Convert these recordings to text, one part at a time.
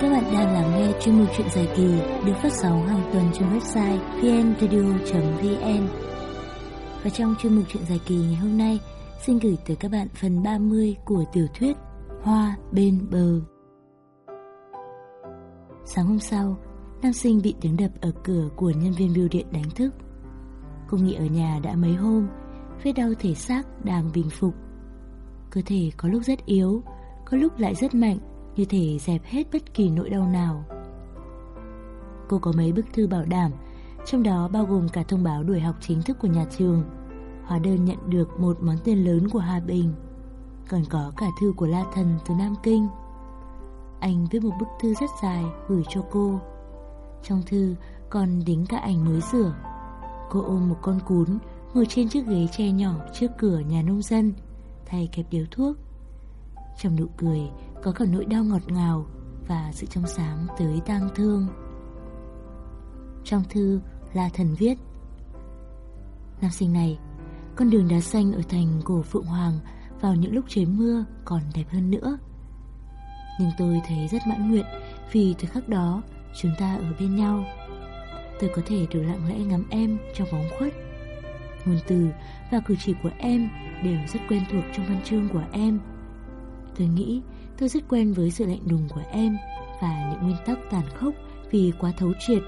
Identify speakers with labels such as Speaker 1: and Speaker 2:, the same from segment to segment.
Speaker 1: Các bạn đang lắng nghe chuyên mục chuyện dài kỳ được phát sóng hàng tuần trên website vnradio.vn Và trong chuyên mục chuyện dài kỳ ngày hôm nay, xin gửi tới các bạn phần 30 của tiểu thuyết Hoa bên bờ. Sáng hôm sau, nam sinh bị tiếng đập ở cửa của nhân viên bưu điện đánh thức. Cô nghỉ ở nhà đã mấy hôm, vết đau thể xác đang bình phục. Cơ thể có lúc rất yếu, có lúc lại rất mạnh, như thể dẹp hết bất kỳ nỗi đau nào. Cô có mấy bức thư bảo đảm, trong đó bao gồm cả thông báo đuổi học chính thức của nhà trường, hóa đơn nhận được một món tiền lớn của Hà Bình, còn có cả thư của La Thần từ Nam Kinh. Anh viết một bức thư rất dài gửi cho cô. Trong thư còn đính cả ảnh mới rửa. Cô ôm một con cún ngồi trên chiếc ghế tre nhỏ trước cửa nhà nông dân, thay kẹp điếu thuốc. Trong nụ cười có cả nỗi đau ngọt ngào và sự trong sáng tới tang thương. Trong thư là thần viết Nam sinh này, con đường đá xanh ở thành cổ Phượng Hoàng vào những lúc trời mưa còn đẹp hơn nữa. Nhưng tôi thấy rất mãn nguyện vì thời khắc đó chúng ta ở bên nhau. Tôi có thể được lặng lẽ ngắm em trong bóng khuất. Ngôn từ và cử chỉ của em đều rất quen thuộc trong văn chương của em. Tôi nghĩ tôi rất quen với sự lạnh lùng của em và những nguyên tắc tàn khốc vì quá thấu triệt.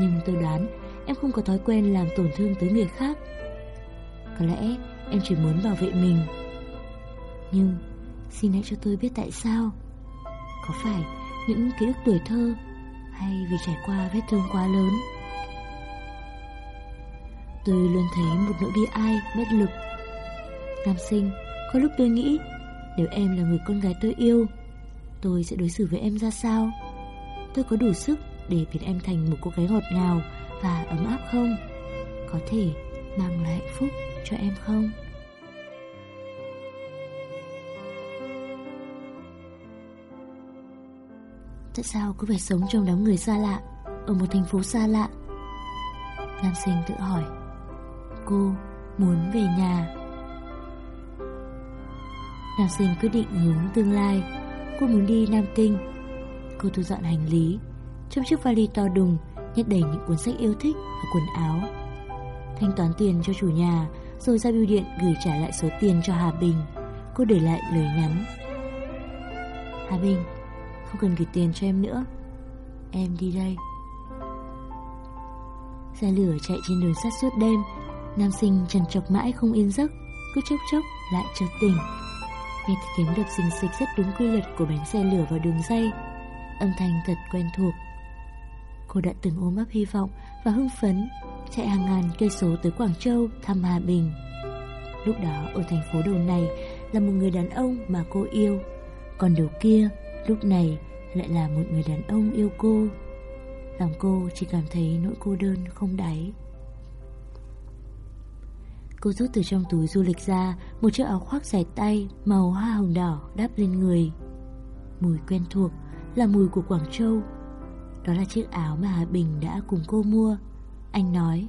Speaker 1: Nhưng tôi đoán em không có thói quen làm tổn thương tới người khác. Có lẽ em chỉ muốn bảo vệ mình. Nhưng xin hãy cho tôi biết tại sao. Có phải những ký ức tuổi thơ hay vì trải qua vết thương quá lớn? Tôi luôn thấy một nỗi bi ai bất lực. Nam sinh, có lúc tôi nghĩ nếu em là người con gái tôi yêu, Tôi sẽ đối xử với em ra sao? Tôi có đủ sức để biến em thành một cô gái ngọt ngào Và ấm áp không? Có thể mang lại hạnh phúc cho em không? Tại sao cứ phải sống trong đám người xa lạ, Ở một thành phố xa lạ? Nam sinh tự hỏi. Cô muốn về nhà. Nam sinh quyết định hướng tương lai. Cô muốn đi Nam Kinh. Cô thu dọn hành lý. Trong chiếc vali to đùng, Nhét đầy những cuốn sách yêu thích và quần áo. Thanh toán tiền cho chủ nhà, Rồi ra bưu điện gửi trả lại số tiền cho Hà Bình. Cô để lại lời nhắn. Hà Bình, Không cần gửi tiền cho em nữa. Em đi đây. Xe lửa chạy trên đường sắt suốt đêm. Nam sinh trần chọc mãi không yên giấc. Cứ chốc chốc lại chợt tỉnh. Nghe tiếng đập xình xịch rất đúng quy luật của bánh xe lửa vào đường dây. Âm thanh thật quen thuộc. Cô đã từng ôm ấp hy vọng và hưng phấn, Chạy hàng ngàn cây số tới Quảng Châu thăm Hà Bình. Lúc đó, ở thành phố đầu này là một người đàn ông mà cô yêu. Còn đầu kia, lúc này lại là một người đàn ông yêu cô. Lòng cô chỉ cảm thấy nỗi cô đơn không đáy. Cô rút từ trong túi du lịch ra Một chiếc áo khoác dài tay Màu hoa hồng đỏ đắp lên người. Mùi quen thuộc Là mùi của Quảng Châu. Đó là chiếc áo mà Hà Bình đã cùng cô mua. Anh nói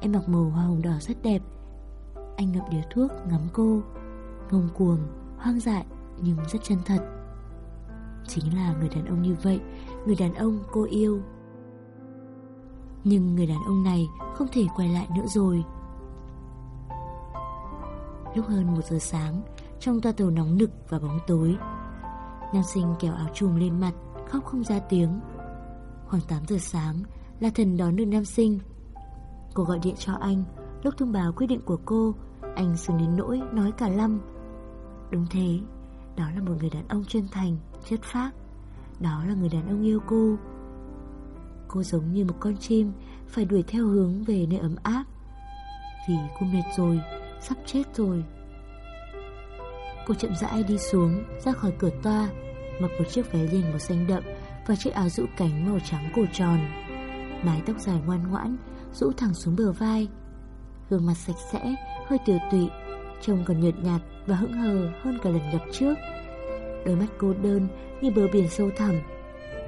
Speaker 1: Em mặc màu hoa hồng đỏ rất đẹp. Anh ngậm điếu thuốc ngắm cô. Ngông cuồng, hoang dại Nhưng rất chân thật. Chính là người đàn ông như vậy Người đàn ông cô yêu. Nhưng người đàn ông này Không thể quay lại nữa rồi. Lúc hơn một giờ sáng, Trong toa tàu nóng nực và bóng tối. Nam sinh kéo áo trùm lên mặt, Khóc không ra tiếng. Khoảng 8 giờ sáng Là thần đón được nam sinh. Cô gọi điện cho anh, Lúc thông báo quyết định của cô, Anh sừng đến nỗi nói cả lâm Đúng thế, Đó là một người đàn ông chân thành, Chất phác. Đó là người đàn ông yêu cô. Cô giống như một con chim, Phải đuổi theo hướng về nơi ấm áp. Vì cô mệt rồi Sắp chết rồi. Cô chậm rãi đi xuống Ra khỏi cửa toa Mặc một chiếc váy liền màu xanh đậm Và chiếc áo rũ cánh màu trắng cổ tròn. Mái tóc dài ngoan ngoãn Rũ thẳng xuống bờ vai. Gương mặt sạch sẽ, hơi tiểu tụy Trông còn nhợt nhạt và hững hờ hơn cả lần gặp trước. Đôi mắt cô đơn như bờ biển sâu thẳm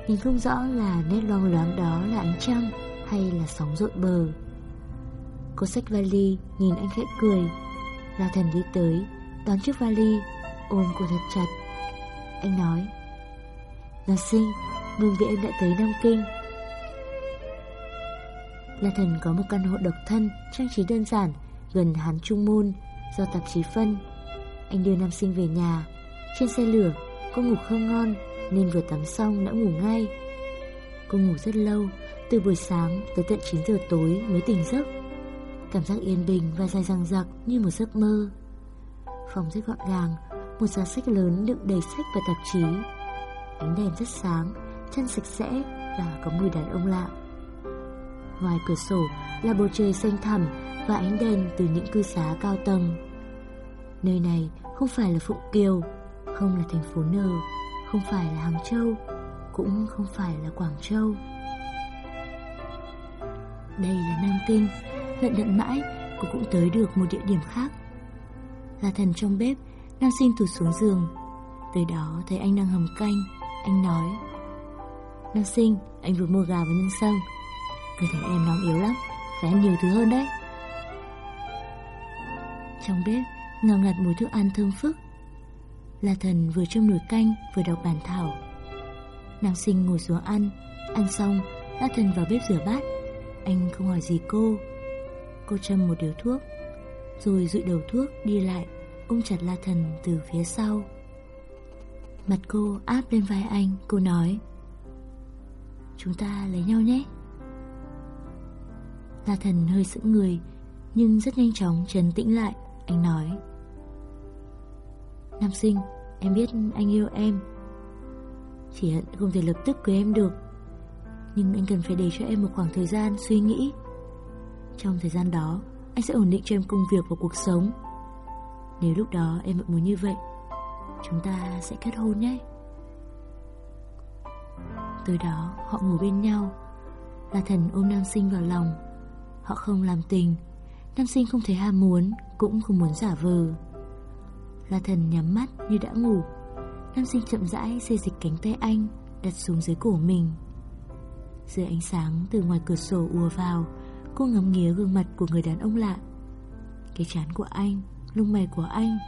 Speaker 1: Nhìn không rõ là nét loang loáng đó là ánh trăng hay là sóng rội bờ. Cô xách vali nhìn anh khẽ cười. La thần đi tới Đón chiếc vali Ôm cô thật chặt Anh nói Nam sinh, mừng vì em đã tới Nam Kinh La Thần có một căn hộ độc thân, trang trí đơn giản, gần Hán Trung Môn, do tạp chí phân. Anh đưa nam sinh về nhà. Trên xe lửa, cô ngủ không ngon, nên vừa tắm xong đã ngủ ngay. Cô ngủ rất lâu, từ buổi sáng tới tận 9 giờ tối mới tỉnh giấc. Cảm giác yên bình và dài dằng dặc như một giấc mơ. Phòng rất gọn gàng, một giá sách lớn đựng đầy sách và tạp chí. Ánh đèn rất sáng, chân sạch sẽ và có mùi đàn ông lạ. Ngoài cửa sổ là bầu trời xanh thẳm và ánh đèn từ những cư xá cao tầng. Nơi này không phải là Phụng Kiều, không là thành phố Nờ, không phải là Hàng Châu, cũng không phải là Quảng Châu. Đây là Nam Kinh, lận đận mãi cô cũng tới được một địa điểm khác. Là thần trong bếp, Nam sinh tụt xuống giường. Tới đó thấy anh đang hầm canh, anh nói Nam sinh, anh vừa mua gà với nhân sâm. Cơ thể em nóng yếu lắm Phải ăn nhiều thứ hơn đấy. Trong bếp ngào ngạt mùi thức ăn thơm phức. La thần vừa trong nồi canh vừa đọc bản thảo. Nam sinh ngồi xuống ăn Ăn xong La thần vào bếp rửa bát. Anh không hỏi gì cô. Cô châm một điếu thuốc, Rồi dụi đầu thuốc đi lại, Ôm chặt La thần từ phía sau. Mặt cô áp lên vai anh, Cô nói, Chúng ta lấy nhau nhé. La thần hơi sững người, Nhưng rất nhanh chóng trấn tĩnh lại, Anh nói, Nam sinh, Em biết anh yêu em. Chỉ hận không thể lập tức cưới em được, Nhưng anh cần phải để cho em một khoảng thời gian suy nghĩ. Trong thời gian đó, Anh sẽ ổn định cho em công việc và cuộc sống. Nếu lúc đó em vẫn muốn như vậy, Chúng ta sẽ kết hôn nhé. Tới đó, họ ngủ bên nhau. La thần ôm nam sinh vào lòng. Họ không làm tình. Nam sinh không thấy ham muốn, Cũng không muốn giả vờ. La thần nhắm mắt như đã ngủ. Nam sinh chậm rãi xê dịch cánh tay anh, Đặt xuống dưới cổ mình. Dưới ánh sáng từ ngoài cửa sổ ùa vào Cô ngắm nghía gương mặt của người đàn ông lạ. Cái chán của anh, Lông mày của anh,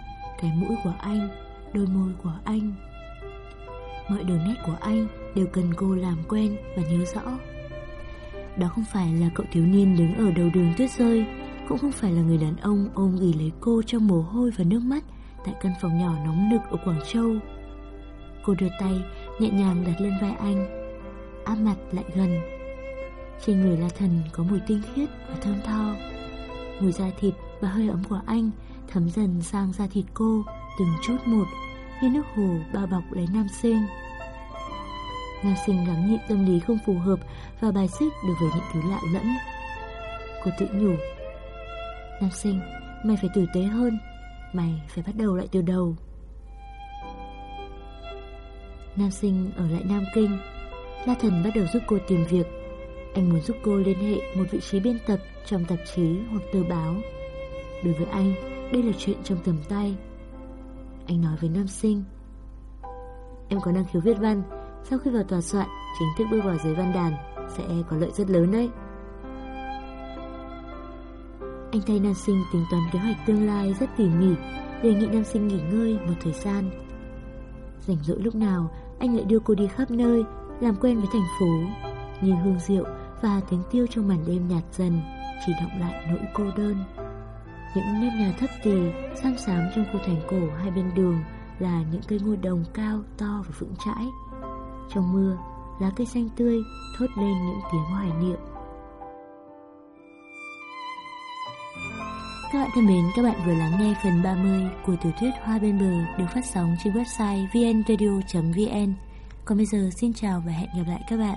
Speaker 1: Cái mũi của anh, Đôi môi của anh. Mọi đường nét của anh Đều cần cô làm quen và nhớ rõ. Đó không phải là cậu thiếu niên đứng ở đầu đường tuyết rơi, Cũng không phải là người đàn ông ôm ghì lấy cô trong mồ hôi và nước mắt Tại căn phòng nhỏ nóng nực ở Quảng Châu. Cô đưa tay, nhẹ nhàng đặt lên vai anh. Áp mặt lại gần. Trên người La thần có mùi tinh khiết và thơm tho. Mùi da thịt và hơi ấm của anh Thấm dần sang da thịt cô Từng chút một, Như nước hồ bao bọc lấy nam sinh. Nam sinh gắng nhịn tâm lý không phù hợp Và bài xích được với những thứ lạ lẫm. Cô tự nhủ, Nam sinh, Mày phải tử tế hơn, Mày phải bắt đầu lại từ đầu. Nam sinh ở lại Nam Kinh, La Thần bắt đầu giúp cô tìm việc. Anh muốn giúp cô liên hệ một vị trí biên tập Trong tạp chí hoặc tờ báo Đối với anh Đây là chuyện trong tầm tay Anh nói với Nam sinh Em có năng khiếu viết văn sau khi vào tòa soạn, chính thức bước vào giới văn đàn sẽ có lợi rất lớn đấy. Anh thay nam sinh tính toán kế hoạch tương lai rất tỉ mỉ, đề nghị nam sinh nghỉ ngơi một thời gian. Rảnh rỗi lúc nào, anh lại đưa cô đi khắp nơi, làm quen với thành phố, như hương rượu và tiếng tiêu trong màn đêm nhạt dần, chỉ động lại nỗi cô đơn. Những nếp nhà thấp tì, xám xám trong khu thành cổ hai bên đường là những cây ngô đồng cao, to và vững chãi. Trong mưa, lá cây xanh tươi thốt lên những tiếng hoài niệm. Các bạn thân mến, các bạn vừa lắng nghe phần 30 của tiểu thuyết Hoa bên bờ được phát sóng trên website vnradio.vn. Còn bây giờ xin chào và hẹn gặp lại các bạn.